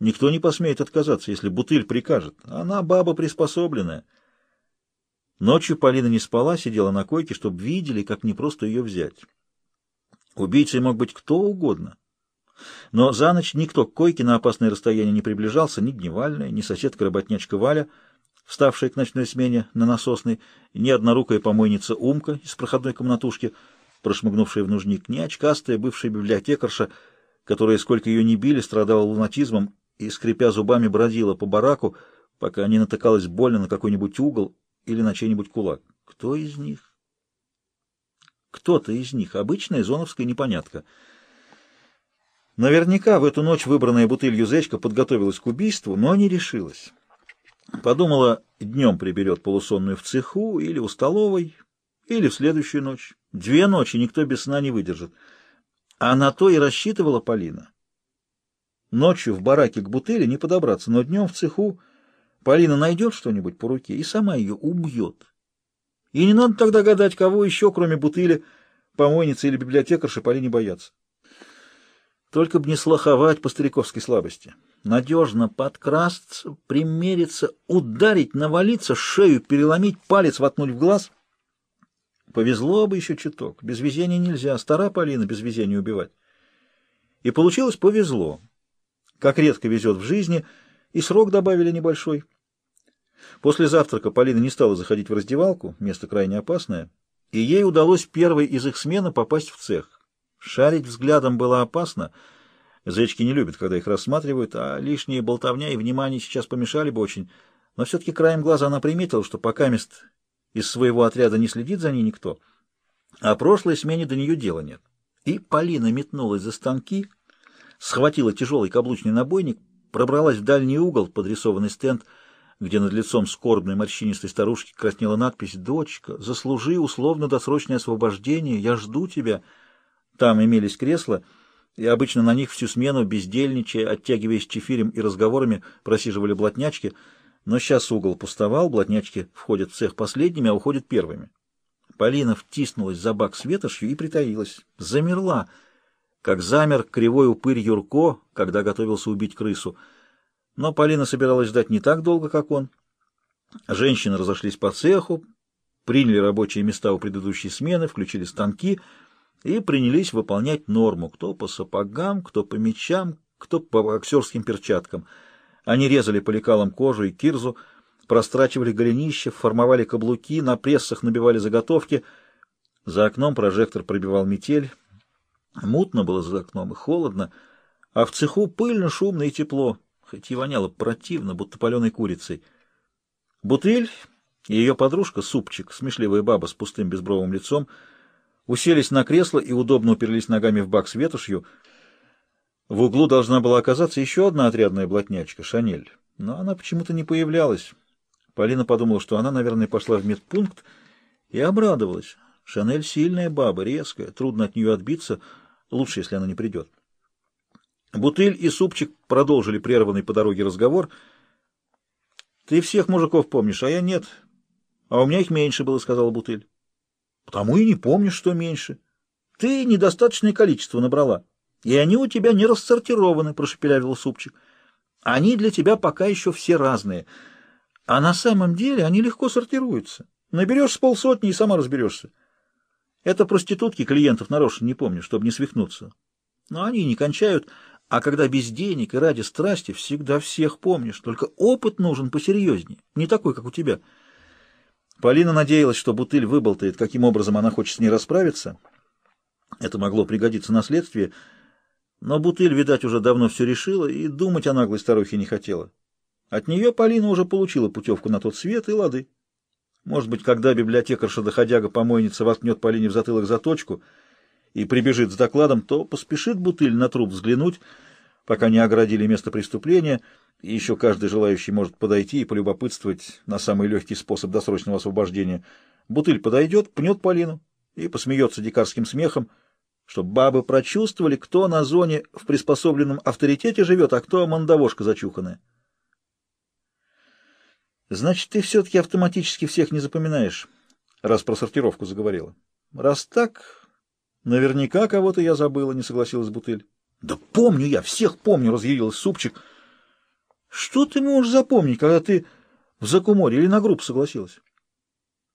Никто не посмеет отказаться, если бутыль прикажет. Она баба приспособленная. Ночью Полина не спала, сидела на койке, чтобы видели, как непросто ее взять. Убийцей мог быть кто угодно. Но за ночь никто к койке на опасное расстояние не приближался, ни Дневальная, ни соседка-работнячка Валя, вставшая к ночной смене на насосной, ни однорукая помойница Умка из проходной комнатушки, прошмыгнувшая в нужник, ни очкастая бывшая библиотекарша, которая, сколько ее не били, страдала лунатизмом и, скрипя зубами, бродила по бараку, пока не натыкалась больно на какой-нибудь угол или на чей-нибудь кулак. Кто из них? Кто-то из них. Обычная зоновская непонятка. Наверняка в эту ночь выбранная бутыль Юзечка подготовилась к убийству, но не решилась. Подумала, днем приберет полусонную в цеху или у столовой, или в следующую ночь. Две ночи никто без сна не выдержит. А на то и рассчитывала Полина. Ночью в бараке к бутыли не подобраться, но днем в цеху Полина найдет что-нибудь по руке и сама ее убьет. И не надо тогда гадать, кого еще, кроме бутыли, помойницы или библиотекарши, Полине бояться. Только б не слаховать по стариковской слабости. Надежно подкрасться, примериться, ударить, навалиться, шею переломить, палец воткнуть в глаз. Повезло бы еще чуток. Без везения нельзя. Стара Полина без везения убивать. И получилось повезло. Как редко везет в жизни, и срок добавили небольшой. После завтрака Полина не стала заходить в раздевалку, место крайне опасное, и ей удалось первой из их смены попасть в цех. Шарить взглядом было опасно. Зечки не любят, когда их рассматривают, а лишние болтовня и внимание сейчас помешали бы очень. Но все-таки краем глаза она приметила, что пока мест из своего отряда не следит за ней никто, а прошлой смене до нее дела нет. И Полина метнулась за станки, схватила тяжелый каблучный набойник, пробралась в дальний угол, подрисованный стенд, где над лицом скорбной морщинистой старушки краснела надпись «Дочка, заслужи условно-досрочное освобождение, я жду тебя». Там имелись кресла, и обычно на них всю смену, бездельничая, оттягиваясь чефирем и разговорами, просиживали блатнячки, но сейчас угол пустовал, блатнячки входят в цех последними, а уходят первыми. Полина втиснулась за бак с ветошью и притаилась. Замерла — как замер кривой упырь Юрко, когда готовился убить крысу. Но Полина собиралась ждать не так долго, как он. Женщины разошлись по цеху, приняли рабочие места у предыдущей смены, включили станки и принялись выполнять норму, кто по сапогам, кто по мечам, кто по боксерским перчаткам. Они резали по лекалам кожу и кирзу, прострачивали голенища, формовали каблуки, на прессах набивали заготовки. За окном прожектор пробивал метель, Мутно было за окном и холодно, а в цеху пыльно, шумно и тепло, хоть и воняло противно, будто паленой курицей. Бутыль и ее подружка, супчик, смешливая баба с пустым безбровым лицом, уселись на кресло и удобно уперлись ногами в бак с ветошью. В углу должна была оказаться еще одна отрядная блатнячка, Шанель, но она почему-то не появлялась. Полина подумала, что она, наверное, пошла в медпункт, и обрадовалась. Шанель сильная баба, резкая, трудно от нее отбиться, лучше, если она не придет. Бутыль и Супчик продолжили прерванный по дороге разговор. «Ты всех мужиков помнишь, а я нет. А у меня их меньше было», — сказала Бутыль. «Потому и не помнишь, что меньше. Ты недостаточное количество набрала, и они у тебя не рассортированы», — прошепелявил Супчик. «Они для тебя пока еще все разные, а на самом деле они легко сортируются. Наберешь с полсотни и сама разберешься». Это проститутки клиентов нарочно не помню, чтобы не свихнуться. Но они не кончают, а когда без денег и ради страсти, всегда всех помнишь. Только опыт нужен посерьезнее, не такой, как у тебя. Полина надеялась, что бутыль выболтает, каким образом она хочет с ней расправиться. Это могло пригодиться на следствии, но бутыль, видать, уже давно все решила и думать о наглой старухе не хотела. От нее Полина уже получила путевку на тот свет и лады. Может быть, когда библиотекарша-доходяга-помойница воткнет Полине в затылок заточку и прибежит с докладом, то поспешит бутыль на труп взглянуть, пока не оградили место преступления, и еще каждый желающий может подойти и полюбопытствовать на самый легкий способ досрочного освобождения. Бутыль подойдет, пнет Полину и посмеется дикарским смехом, чтобы бабы прочувствовали, кто на зоне в приспособленном авторитете живет, а кто мандавошка зачуханная. Значит, ты все-таки автоматически всех не запоминаешь, раз про сортировку заговорила. Раз так, наверняка кого-то я забыла, не согласилась Бутыль. Да помню я, всех помню, разъявилась Супчик. Что ты можешь запомнить, когда ты в Закуморе или на группу согласилась?